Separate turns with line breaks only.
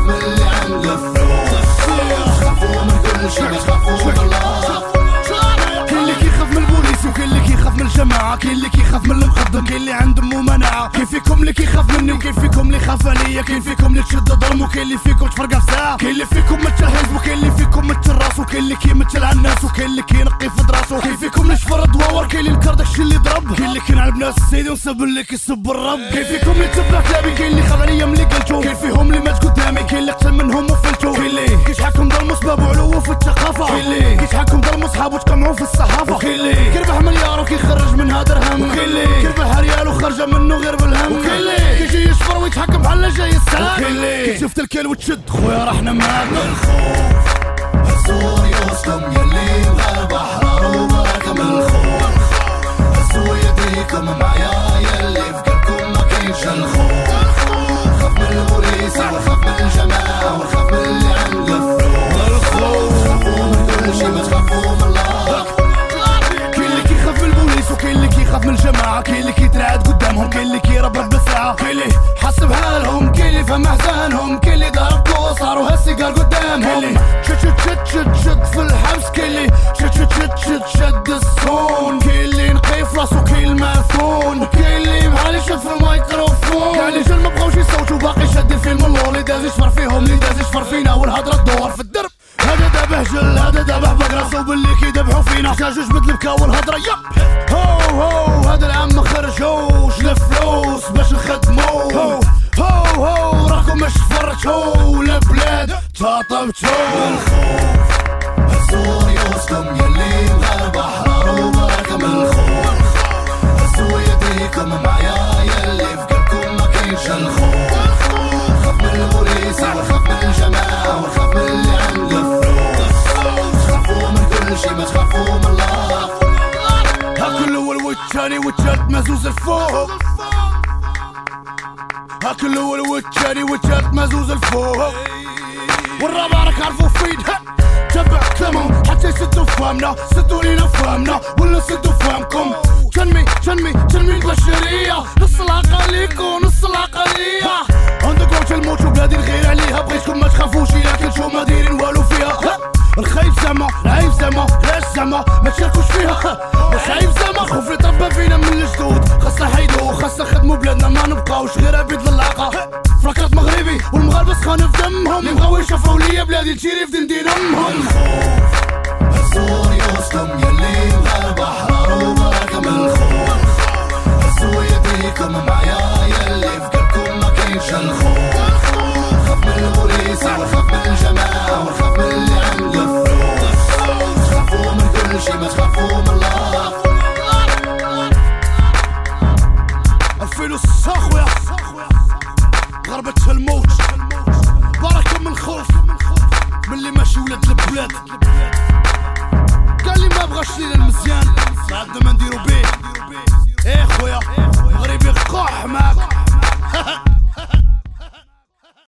من اللي عنده من كل شي
كاين اللي كيخاف من الجماعة كاين اللي كيخاف من المقدم كاين اللي عندهم ممانعة كاين فيكم اللي كيخاف مني وكاين فيكم اللي خاف عليا كاين فيكم اللي تشد ظلم وكاين اللي فيكم تفرقع في ساعة كاين اللي فيكم مثل وكاين اللي فيكم مثل راس وكاين اللي كيمثل على الناس وكاين اللي كينقي في دراسو كاين فيكم اللي كاين اللي نكر داكشي اللي ضرب كاين اللي كينعلب ناس السيدي ونسب اللي كيسب الرب كاين فيكم اللي تبع كلامي كاين اللي خاف عليا ملي قلتو كاين فيهم اللي مات قدامي كاين اللي قتل منهم وفلتو كاين اللي كيشحكم ظلم سباب وعلو في الثقافة كاين اللي كيشحكم ظلم صحابو تقمعوا في الصحافة كاين اللي كيربح مليار وكيخرج منها درهم وكاين اللي كيربح ريال وخرج منه غير بالهم وكاين اللي كيجي يشفر ويتحكم بحال جاي السلام وكاين اللي كيشوف الكل وتشد خويا رحنا معاك
الخوف هزوا ريوسكم يلي حرار وبركة من الخوف يديكم معايا يلي في قلبكم ما كاينش الخوف. خاف من البوليس ونخاف من الجماعة ونخاف من اللي عنده فلوس خافوا من كل شي ما تخافوا من الله.
كاين اللي كيخاف من البوليس وكاين اللي كيخاف من الجماعة. كاين اللي كيترعد قدامهم كاين اللي كيربط بالساعة. كاين اللي حس بحالهم كاين اللي فهم احزانهم كاين اللي ضرب كوصار وهالسيجار قدامهم. كاين اللي شد شد شد شد في الحبس كاين اللي شد شد شد شد داز يشفر فيهم اللي داز يشفر فينا؟ والهضرة تدور في الدرب. هذا دابح جل هذا دابح بقرا صوب اللي كيدبحوا فينا. حتى جوج بدل البكا والهضره يب. هو هو هذا العام ما خرجوش الفلوس باش نخدمو هو هو هو راكم مش تفرجتو البلاد تطبتو
الخوف هزوا ريوسكم
والثالث مزوز الفوق. هاك الأول والثاني والثالث مزوز الفوق. والرابع راك عرفوا فين. تبع كلامهم حتى يسدوا فهمنا. سدوا لينا فهمنا ولا سدوا فهمكم. تنمي تنمي تنمي البشرية. بلادي تشيري في دندين امهم
هزوا ريوسكم يلي مغاربة حرار وبركة من الخوف معايا اللي
ماشي ولاد البلاد قال لي ما بغاش لينا المزيان عندنا ما